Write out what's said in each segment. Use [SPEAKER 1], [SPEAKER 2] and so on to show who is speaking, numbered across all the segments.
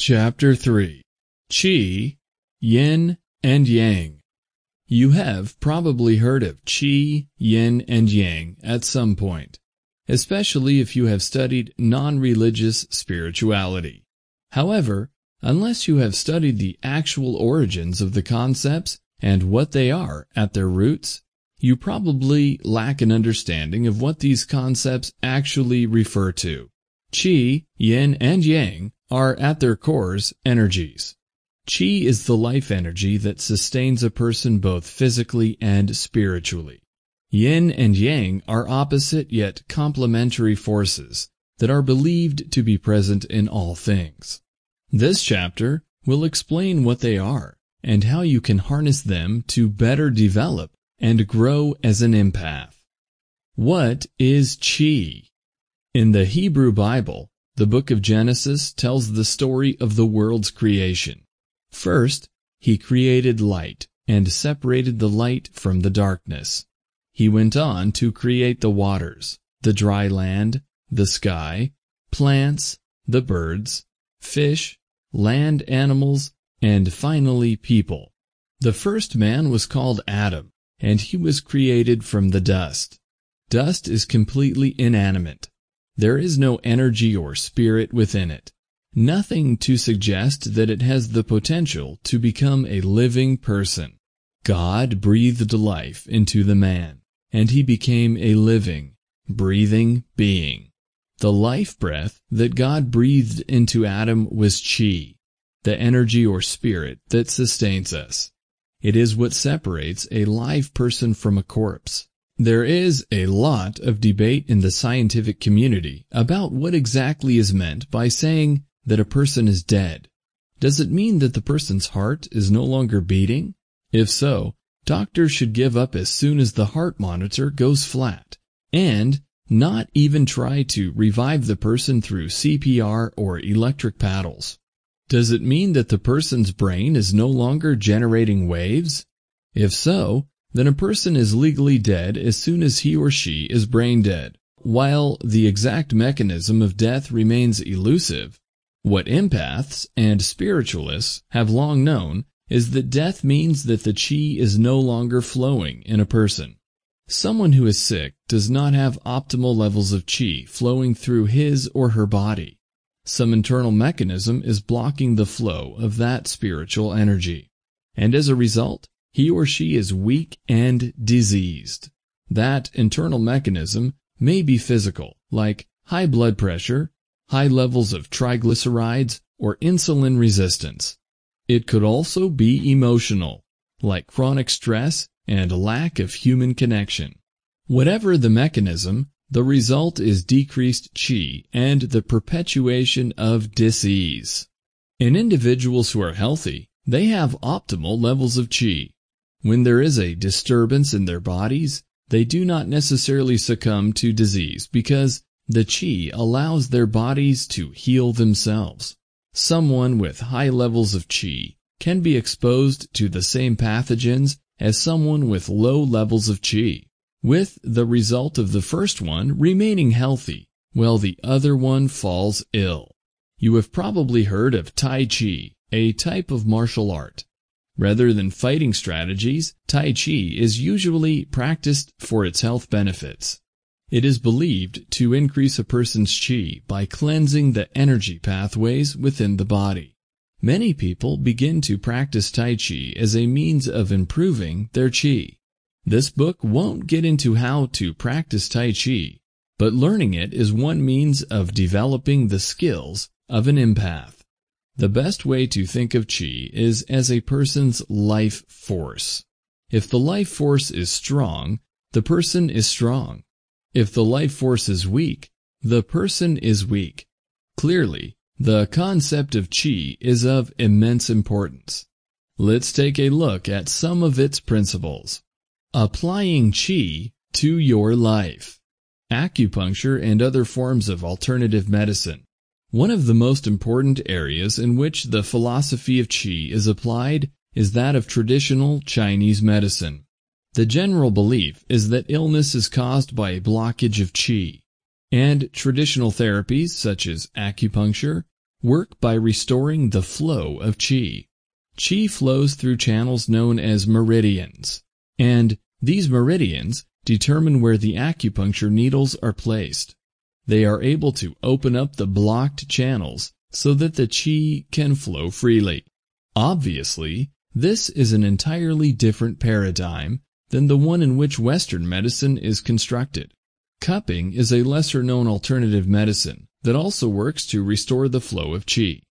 [SPEAKER 1] Chapter 3 Qi, Yin, and Yang You have probably heard of Qi, Yin, and Yang at some point, especially if you have studied non-religious spirituality. However, unless you have studied the actual origins of the concepts and what they are at their roots, you probably lack an understanding of what these concepts actually refer to. Qi, Yin, and Yang are at their cores energies. Qi is the life energy that sustains a person both physically and spiritually. Yin and Yang are opposite yet complementary forces that are believed to be present in all things. This chapter will explain what they are and how you can harness them to better develop and grow as an empath. What is Qi? In the Hebrew Bible, the book of Genesis tells the story of the world's creation. First, he created light and separated the light from the darkness. He went on to create the waters, the dry land, the sky, plants, the birds, fish, land animals, and finally people. The first man was called Adam, and he was created from the dust. Dust is completely inanimate. There is no energy or spirit within it. Nothing to suggest that it has the potential to become a living person. God breathed life into the man, and he became a living, breathing being. The life breath that God breathed into Adam was chi, the energy or spirit that sustains us. It is what separates a live person from a corpse. There is a lot of debate in the scientific community about what exactly is meant by saying that a person is dead. Does it mean that the person's heart is no longer beating? If so, doctors should give up as soon as the heart monitor goes flat, and not even try to revive the person through CPR or electric paddles. Does it mean that the person's brain is no longer generating waves? If so, then a person is legally dead as soon as he or she is brain dead. While the exact mechanism of death remains elusive, what empaths and spiritualists have long known is that death means that the chi is no longer flowing in a person. Someone who is sick does not have optimal levels of chi flowing through his or her body. Some internal mechanism is blocking the flow of that spiritual energy. And as a result, he or she is weak and diseased. That internal mechanism may be physical, like high blood pressure, high levels of triglycerides, or insulin resistance. It could also be emotional, like chronic stress and lack of human connection. Whatever the mechanism, the result is decreased qi and the perpetuation of disease. In individuals who are healthy, they have optimal levels of qi, when there is a disturbance in their bodies, they do not necessarily succumb to disease because the qi allows their bodies to heal themselves. Someone with high levels of qi can be exposed to the same pathogens as someone with low levels of qi, with the result of the first one remaining healthy while the other one falls ill. You have probably heard of Tai Chi, a type of martial art. Rather than fighting strategies, Tai Chi is usually practiced for its health benefits. It is believed to increase a person's Qi by cleansing the energy pathways within the body. Many people begin to practice Tai Chi as a means of improving their Qi. This book won't get into how to practice Tai Chi, but learning it is one means of developing the skills of an empath. The best way to think of qi is as a person's life force. If the life force is strong, the person is strong. If the life force is weak, the person is weak. Clearly, the concept of qi is of immense importance. Let's take a look at some of its principles. Applying qi to your life. Acupuncture and other forms of alternative medicine one of the most important areas in which the philosophy of Qi is applied is that of traditional Chinese medicine. The general belief is that illness is caused by a blockage of Qi, and traditional therapies such as acupuncture, work by restoring the flow of qi. Qi flows through channels known as meridians, and these meridians determine where the acupuncture needles are placed. They are able to open up the blocked channels so that the qi can flow freely. Obviously, this is an entirely different paradigm than the one in which Western medicine is constructed. Cupping is a lesser-known alternative medicine that also works to restore the flow of qi.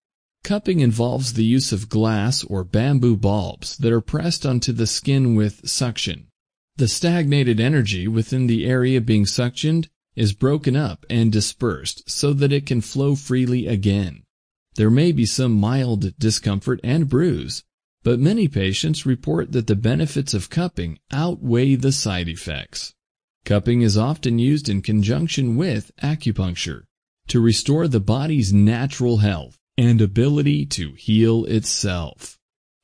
[SPEAKER 1] Cupping involves the use of glass or bamboo bulbs that are pressed onto the skin with suction. The stagnated energy within the area being suctioned is broken up and dispersed so that it can flow freely again. There may be some mild discomfort and bruise, but many patients report that the benefits of cupping outweigh the side effects. Cupping is often used in conjunction with acupuncture to restore the body's natural health and ability to heal itself.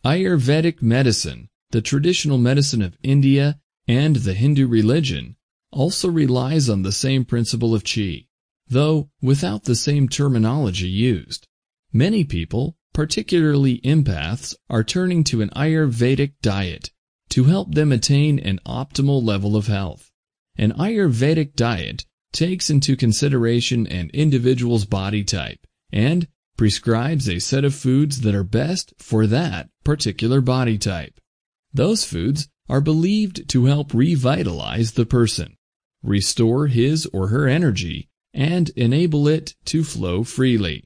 [SPEAKER 1] Ayurvedic medicine, the traditional medicine of India and the Hindu religion, also relies on the same principle of qi, though without the same terminology used. Many people, particularly empaths, are turning to an Ayurvedic diet to help them attain an optimal level of health. An Ayurvedic diet takes into consideration an individual's body type and prescribes a set of foods that are best for that particular body type. Those foods are believed to help revitalize the person, restore his or her energy, and enable it to flow freely.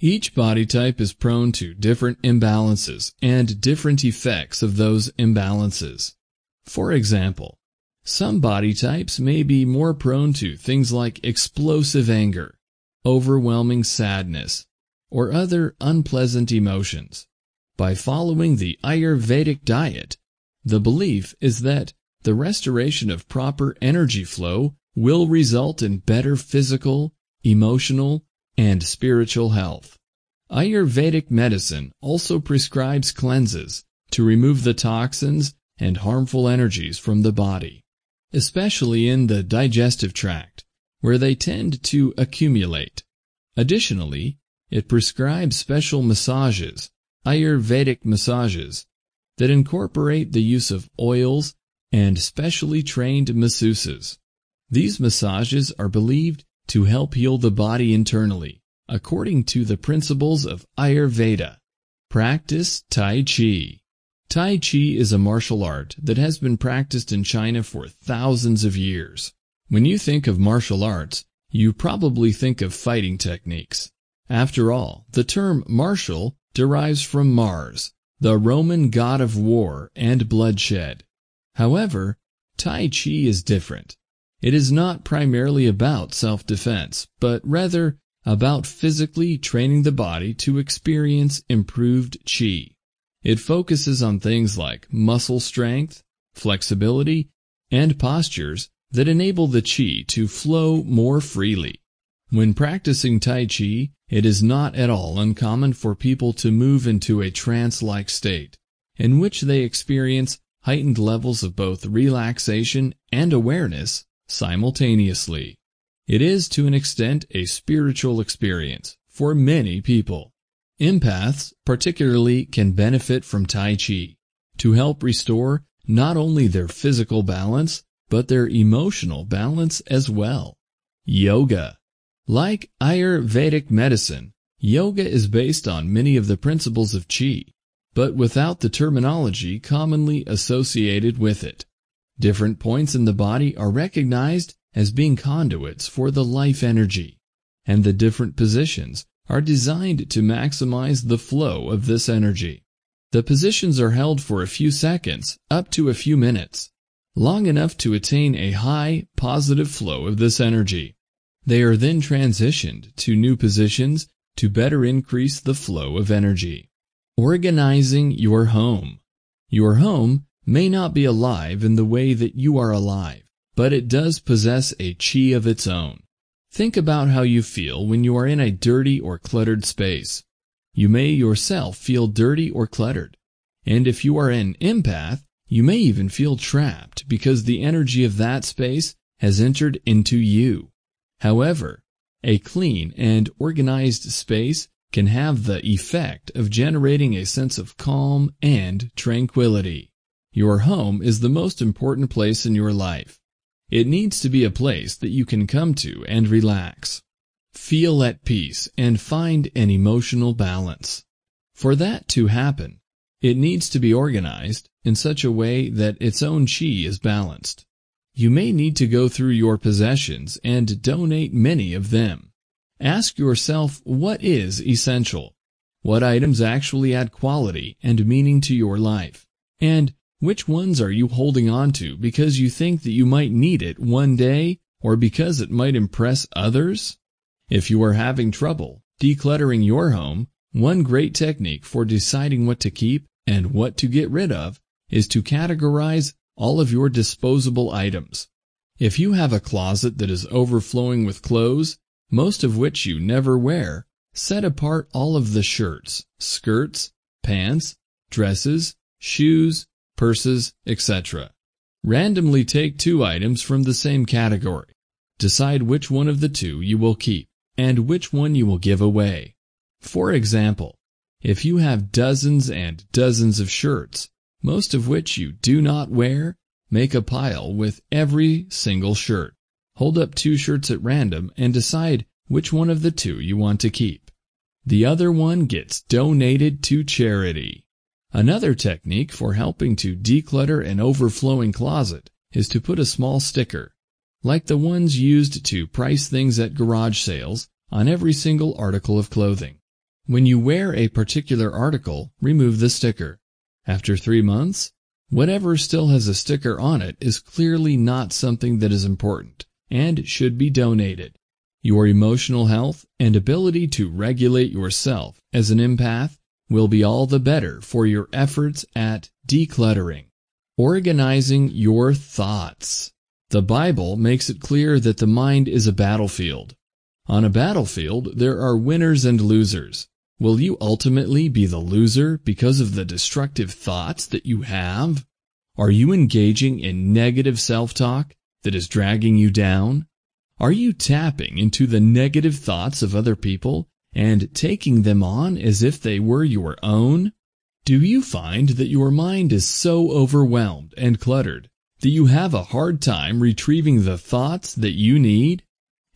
[SPEAKER 1] Each body type is prone to different imbalances and different effects of those imbalances. For example, some body types may be more prone to things like explosive anger, overwhelming sadness, or other unpleasant emotions. By following the Ayurvedic diet, the belief is that the restoration of proper energy flow will result in better physical, emotional, and spiritual health. Ayurvedic medicine also prescribes cleanses to remove the toxins and harmful energies from the body, especially in the digestive tract, where they tend to accumulate. Additionally, it prescribes special massages, Ayurvedic massages, that incorporate the use of oils and specially trained masseuses. These massages are believed to help heal the body internally, according to the principles of Ayurveda. Practice Tai Chi. Tai Chi is a martial art that has been practiced in China for thousands of years. When you think of martial arts, you probably think of fighting techniques. After all, the term martial derives from Mars, the Roman god of war and bloodshed. However, Tai Chi is different. It is not primarily about self-defense, but rather about physically training the body to experience improved Qi. It focuses on things like muscle strength, flexibility, and postures that enable the Qi to flow more freely. When practicing Tai Chi, it is not at all uncommon for people to move into a trance-like state, in which they experience heightened levels of both relaxation and awareness simultaneously. It is to an extent a spiritual experience for many people. Empaths particularly can benefit from Tai Chi to help restore not only their physical balance, but their emotional balance as well. Yoga. Like Ayurvedic medicine, yoga is based on many of the principles of Qi, but without the terminology commonly associated with it. Different points in the body are recognized as being conduits for the life energy, and the different positions are designed to maximize the flow of this energy. The positions are held for a few seconds, up to a few minutes, long enough to attain a high, positive flow of this energy. They are then transitioned to new positions to better increase the flow of energy. Organizing your home. Your home may not be alive in the way that you are alive, but it does possess a chi of its own. Think about how you feel when you are in a dirty or cluttered space. You may yourself feel dirty or cluttered. And if you are an empath, you may even feel trapped because the energy of that space has entered into you. However, a clean and organized space can have the effect of generating a sense of calm and tranquility. Your home is the most important place in your life. It needs to be a place that you can come to and relax. Feel at peace and find an emotional balance. For that to happen, it needs to be organized in such a way that its own chi is balanced. You may need to go through your possessions and donate many of them. Ask yourself what is essential, what items actually add quality and meaning to your life, and which ones are you holding on to because you think that you might need it one day or because it might impress others? If you are having trouble decluttering your home, one great technique for deciding what to keep and what to get rid of is to categorize all of your disposable items. If you have a closet that is overflowing with clothes, most of which you never wear, set apart all of the shirts, skirts, pants, dresses, shoes, purses, etc. Randomly take two items from the same category. Decide which one of the two you will keep and which one you will give away. For example, if you have dozens and dozens of shirts, most of which you do not wear, make a pile with every single shirt. Hold up two shirts at random and decide which one of the two you want to keep. The other one gets donated to charity. Another technique for helping to declutter an overflowing closet is to put a small sticker, like the ones used to price things at garage sales, on every single article of clothing. When you wear a particular article, remove the sticker. After three months, whatever still has a sticker on it is clearly not something that is important and should be donated. Your emotional health and ability to regulate yourself as an empath will be all the better for your efforts at decluttering. Organizing your thoughts. The Bible makes it clear that the mind is a battlefield. On a battlefield, there are winners and losers. Will you ultimately be the loser because of the destructive thoughts that you have? Are you engaging in negative self-talk that is dragging you down? Are you tapping into the negative thoughts of other people and taking them on as if they were your own? Do you find that your mind is so overwhelmed and cluttered that you have a hard time retrieving the thoughts that you need?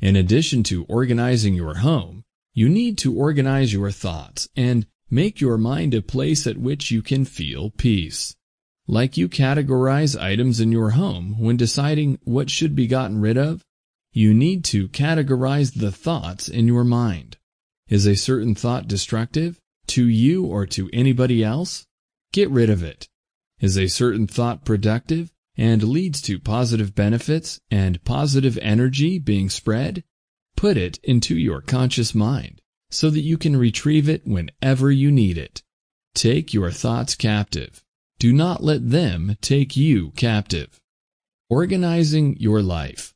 [SPEAKER 1] In addition to organizing your home, you need to organize your thoughts and make your mind a place at which you can feel peace. Like you categorize items in your home when deciding what should be gotten rid of, you need to categorize the thoughts in your mind. Is a certain thought destructive to you or to anybody else? Get rid of it. Is a certain thought productive and leads to positive benefits and positive energy being spread? Put it into your conscious mind so that you can retrieve it whenever you need it. Take your thoughts captive. Do not let them take you captive. Organizing your life.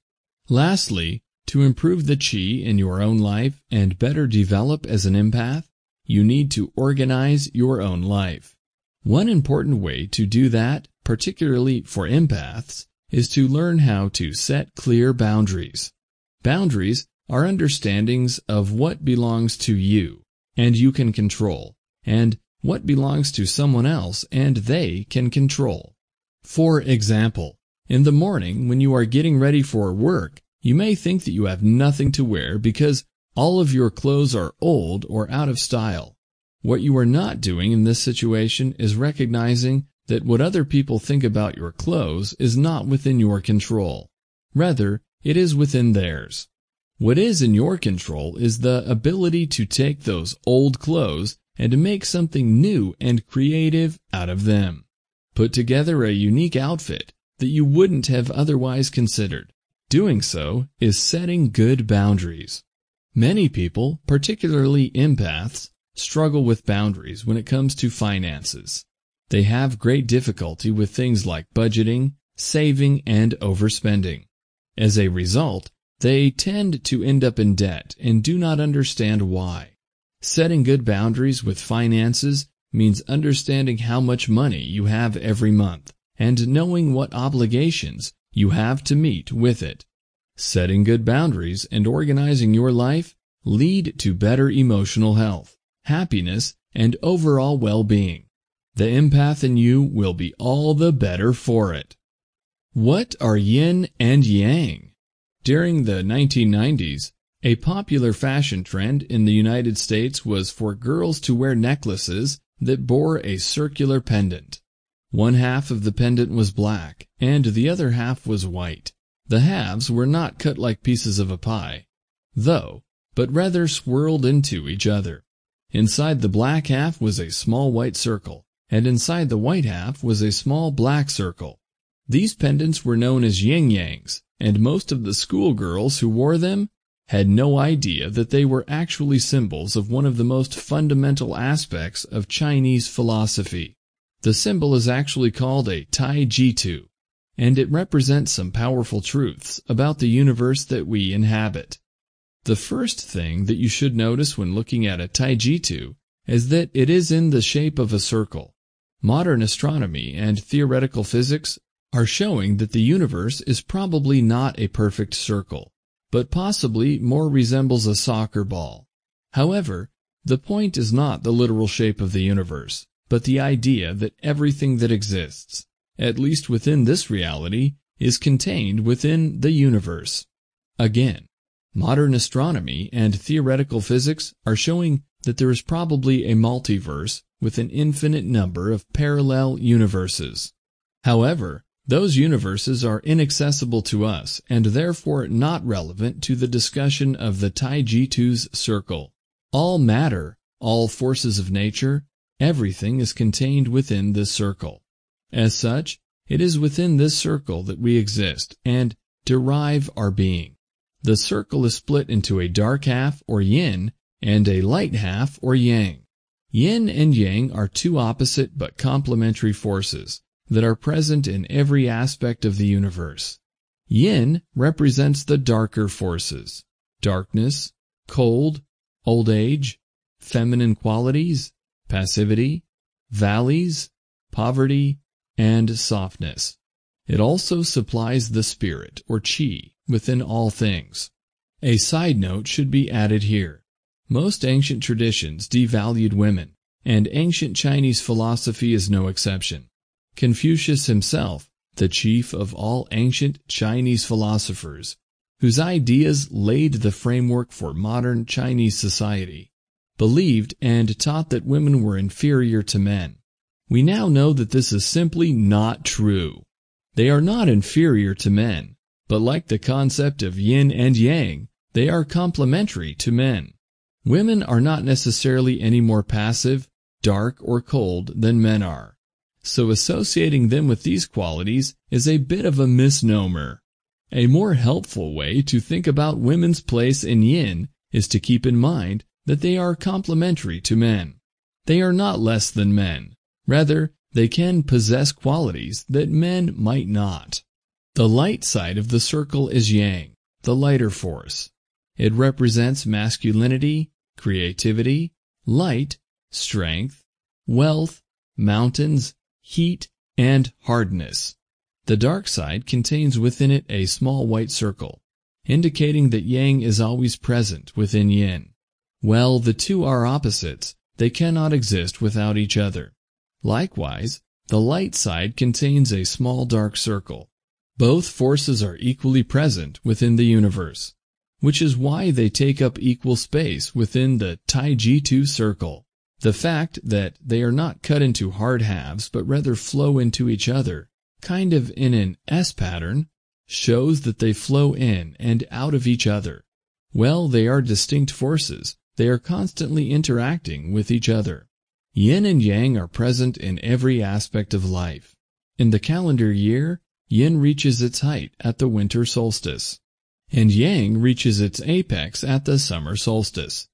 [SPEAKER 1] Lastly, to improve the chi in your own life and better develop as an empath, you need to organize your own life. One important way to do that, particularly for empaths, is to learn how to set clear boundaries. Boundaries are understandings of what belongs to you and you can control, and what belongs to someone else and they can control. For example, in the morning when you are getting ready for work, you may think that you have nothing to wear because all of your clothes are old or out of style. What you are not doing in this situation is recognizing that what other people think about your clothes is not within your control. Rather, it is within theirs. What is in your control is the ability to take those old clothes and to make something new and creative out of them. Put together a unique outfit that you wouldn't have otherwise considered. Doing so is setting good boundaries. Many people, particularly empaths, struggle with boundaries when it comes to finances. They have great difficulty with things like budgeting, saving, and overspending. As a result, they tend to end up in debt and do not understand why. Setting good boundaries with finances means understanding how much money you have every month and knowing what obligations you have to meet with it. Setting good boundaries and organizing your life lead to better emotional health. happiness, and overall well-being. The empath in you will be all the better for it. What are yin and yang? During the 1990s, a popular fashion trend in the United States was for girls to wear necklaces that bore a circular pendant. One half of the pendant was black, and the other half was white. The halves were not cut like pieces of a pie, though, but rather swirled into each other. Inside the black half was a small white circle, and inside the white half was a small black circle. These pendants were known as yin-yangs, and most of the schoolgirls who wore them had no idea that they were actually symbols of one of the most fundamental aspects of Chinese philosophy. The symbol is actually called a Tai Jitu, and it represents some powerful truths about the universe that we inhabit. The first thing that you should notice when looking at a Tai Jitu is that it is in the shape of a circle. Modern astronomy and theoretical physics are showing that the universe is probably not a perfect circle but possibly more resembles a soccer ball. However, the point is not the literal shape of the universe, but the idea that everything that exists, at least within this reality, is contained within the universe. Again, modern astronomy and theoretical physics are showing that there is probably a multiverse with an infinite number of parallel universes. However, those universes are inaccessible to us and therefore not relevant to the discussion of the Taijitu's circle. All matter, all forces of nature, everything is contained within this circle. As such, it is within this circle that we exist and derive our being. The circle is split into a dark half or yin and a light half or yang. Yin and yang are two opposite but complementary forces that are present in every aspect of the universe. Yin represents the darker forces, darkness, cold, old age, feminine qualities, passivity, valleys, poverty, and softness. It also supplies the spirit, or chi, within all things. A side note should be added here. Most ancient traditions devalued women, and ancient Chinese philosophy is no exception. Confucius himself, the chief of all ancient Chinese philosophers, whose ideas laid the framework for modern Chinese society, believed and taught that women were inferior to men. We now know that this is simply not true. They are not inferior to men, but like the concept of yin and yang, they are complementary to men. Women are not necessarily any more passive, dark, or cold than men are so associating them with these qualities is a bit of a misnomer. A more helpful way to think about women's place in yin is to keep in mind that they are complementary to men. They are not less than men. Rather, they can possess qualities that men might not. The light side of the circle is yang, the lighter force. It represents masculinity, creativity, light, strength, wealth, mountains, heat, and hardness. The dark side contains within it a small white circle, indicating that yang is always present within yin. Well, the two are opposites, they cannot exist without each other. Likewise, the light side contains a small dark circle. Both forces are equally present within the universe, which is why they take up equal space within the Taijitu circle. The fact that they are not cut into hard halves but rather flow into each other, kind of in an S pattern, shows that they flow in and out of each other. Well, they are distinct forces. They are constantly interacting with each other. Yin and Yang are present in every aspect of life. In the calendar year, Yin reaches its height at the winter solstice, and Yang reaches its apex at the summer solstice.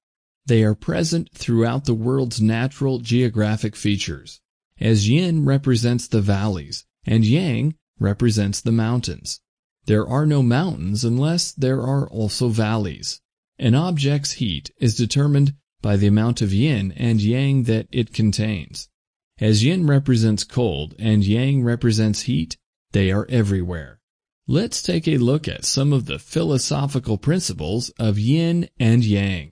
[SPEAKER 1] They are present throughout the world's natural geographic features, as yin represents the valleys and yang represents the mountains. There are no mountains unless there are also valleys. An object's heat is determined by the amount of yin and yang that it contains. As yin represents cold and yang represents heat, they are everywhere. Let's take a look at some of the philosophical principles of yin and yang.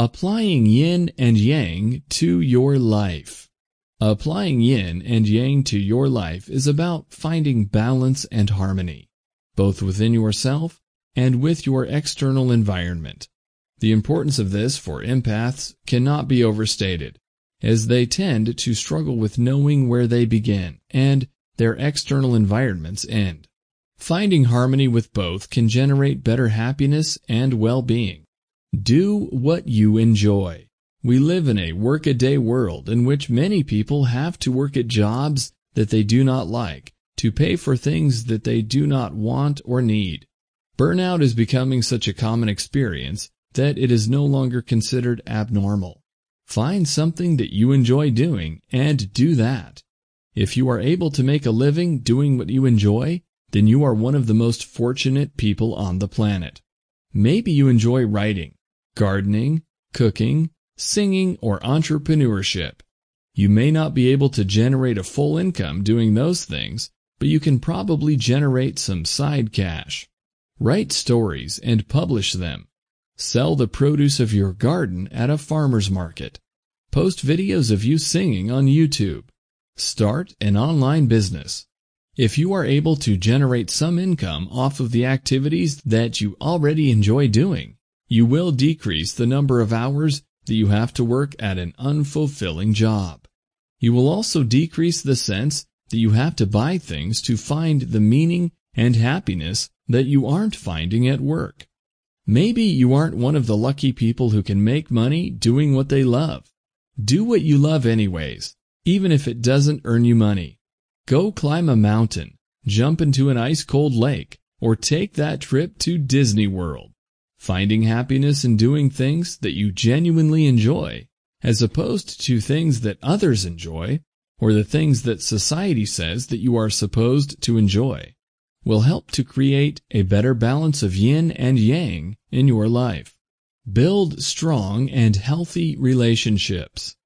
[SPEAKER 1] Applying yin and yang to your life. Applying yin and yang to your life is about finding balance and harmony, both within yourself and with your external environment. The importance of this for empaths cannot be overstated, as they tend to struggle with knowing where they begin and their external environments end. Finding harmony with both can generate better happiness and well-being. Do what you enjoy. We live in a work-a-day world in which many people have to work at jobs that they do not like to pay for things that they do not want or need. Burnout is becoming such a common experience that it is no longer considered abnormal. Find something that you enjoy doing and do that. If you are able to make a living doing what you enjoy, then you are one of the most fortunate people on the planet. Maybe you enjoy writing, gardening, cooking, singing, or entrepreneurship. You may not be able to generate a full income doing those things, but you can probably generate some side cash. Write stories and publish them. Sell the produce of your garden at a farmer's market. Post videos of you singing on YouTube. Start an online business. If you are able to generate some income off of the activities that you already enjoy doing, you will decrease the number of hours that you have to work at an unfulfilling job. You will also decrease the sense that you have to buy things to find the meaning and happiness that you aren't finding at work. Maybe you aren't one of the lucky people who can make money doing what they love. Do what you love anyways, even if it doesn't earn you money. Go climb a mountain, jump into an ice-cold lake, or take that trip to Disney World. Finding happiness in doing things that you genuinely enjoy, as opposed to things that others enjoy, or the things that society says that you are supposed to enjoy, will help to create a better balance of yin and yang in your life. Build strong and healthy relationships.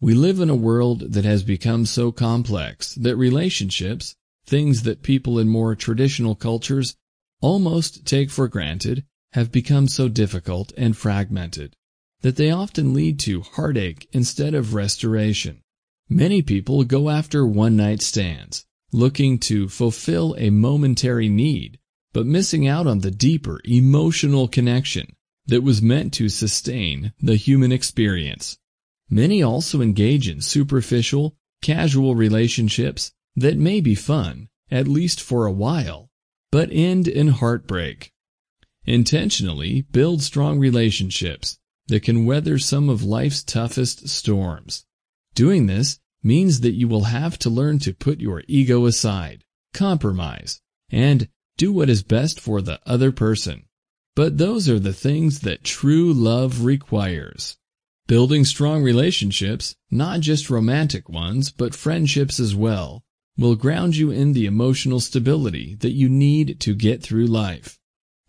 [SPEAKER 1] We live in a world that has become so complex that relationships, things that people in more traditional cultures almost take for granted, have become so difficult and fragmented that they often lead to heartache instead of restoration. Many people go after one-night stands, looking to fulfill a momentary need, but missing out on the deeper emotional connection that was meant to sustain the human experience. Many also engage in superficial, casual relationships that may be fun, at least for a while, but end in heartbreak. Intentionally build strong relationships that can weather some of life's toughest storms. Doing this means that you will have to learn to put your ego aside, compromise, and do what is best for the other person. But those are the things that true love requires. Building strong relationships, not just romantic ones, but friendships as well, will ground you in the emotional stability that you need to get through life.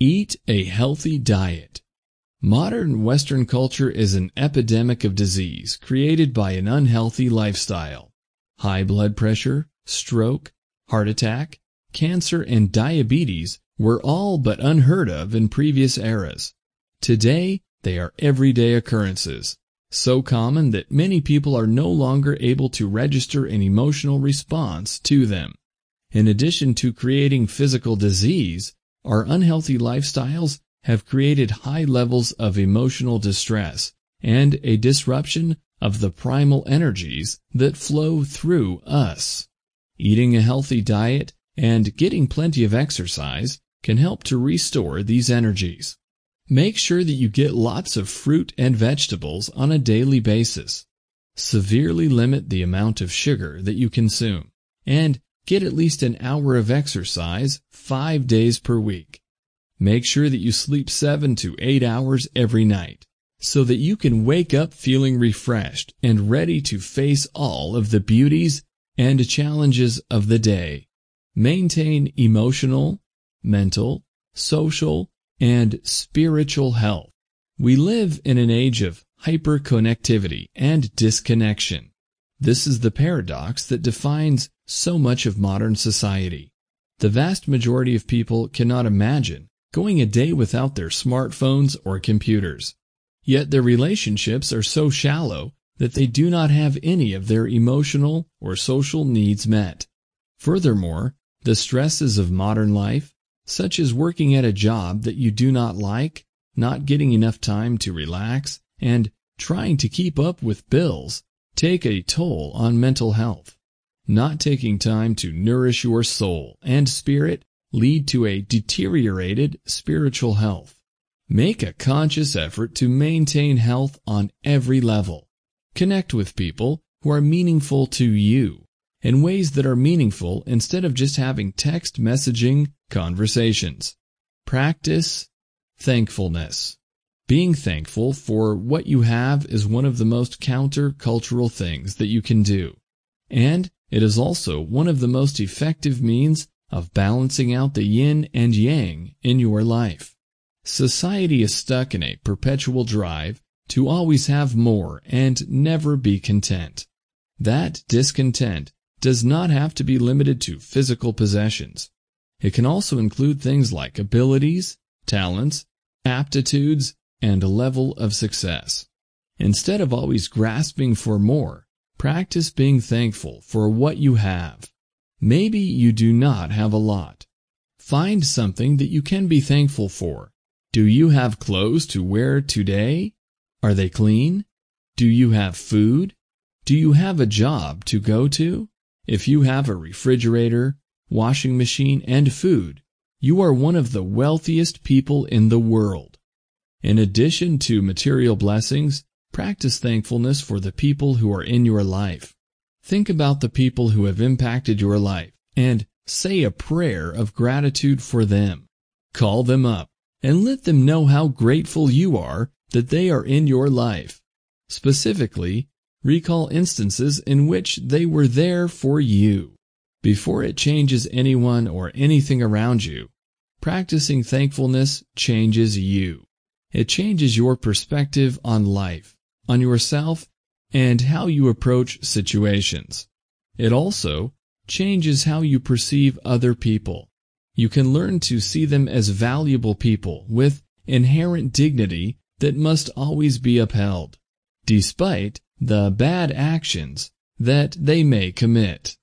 [SPEAKER 1] Eat a healthy diet. Modern Western culture is an epidemic of disease created by an unhealthy lifestyle. High blood pressure, stroke, heart attack, cancer, and diabetes were all but unheard of in previous eras. Today, they are everyday occurrences, so common that many people are no longer able to register an emotional response to them. In addition to creating physical disease, our unhealthy lifestyles have created high levels of emotional distress and a disruption of the primal energies that flow through us. Eating a healthy diet and getting plenty of exercise can help to restore these energies. Make sure that you get lots of fruit and vegetables on a daily basis. Severely limit the amount of sugar that you consume and Get at least an hour of exercise five days per week. Make sure that you sleep seven to eight hours every night so that you can wake up feeling refreshed and ready to face all of the beauties and challenges of the day. Maintain emotional, mental, social, and spiritual health. We live in an age of hyperconnectivity and disconnection. This is the paradox that defines so much of modern society. The vast majority of people cannot imagine going a day without their smartphones or computers. yet their relationships are so shallow that they do not have any of their emotional or social needs met. Furthermore, the stresses of modern life, such as working at a job that you do not like, not getting enough time to relax, and trying to keep up with bills, take a toll on mental health. Not taking time to nourish your soul and spirit lead to a deteriorated spiritual health. Make a conscious effort to maintain health on every level. Connect with people who are meaningful to you in ways that are meaningful instead of just having text messaging conversations. Practice thankfulness. Being thankful for what you have is one of the most counter-cultural things that you can do. And it is also one of the most effective means of balancing out the yin and yang in your life. Society is stuck in a perpetual drive to always have more and never be content. That discontent does not have to be limited to physical possessions. It can also include things like abilities, talents, aptitudes, and a level of success. Instead of always grasping for more, practice being thankful for what you have. Maybe you do not have a lot. Find something that you can be thankful for. Do you have clothes to wear today? Are they clean? Do you have food? Do you have a job to go to? If you have a refrigerator, washing machine, and food, you are one of the wealthiest people in the world. In addition to material blessings, practice thankfulness for the people who are in your life. Think about the people who have impacted your life and say a prayer of gratitude for them. Call them up and let them know how grateful you are that they are in your life. Specifically, recall instances in which they were there for you. Before it changes anyone or anything around you, practicing thankfulness changes you. It changes your perspective on life, on yourself, and how you approach situations. It also changes how you perceive other people. You can learn to see them as valuable people with inherent dignity that must always be upheld, despite the bad actions that they may commit.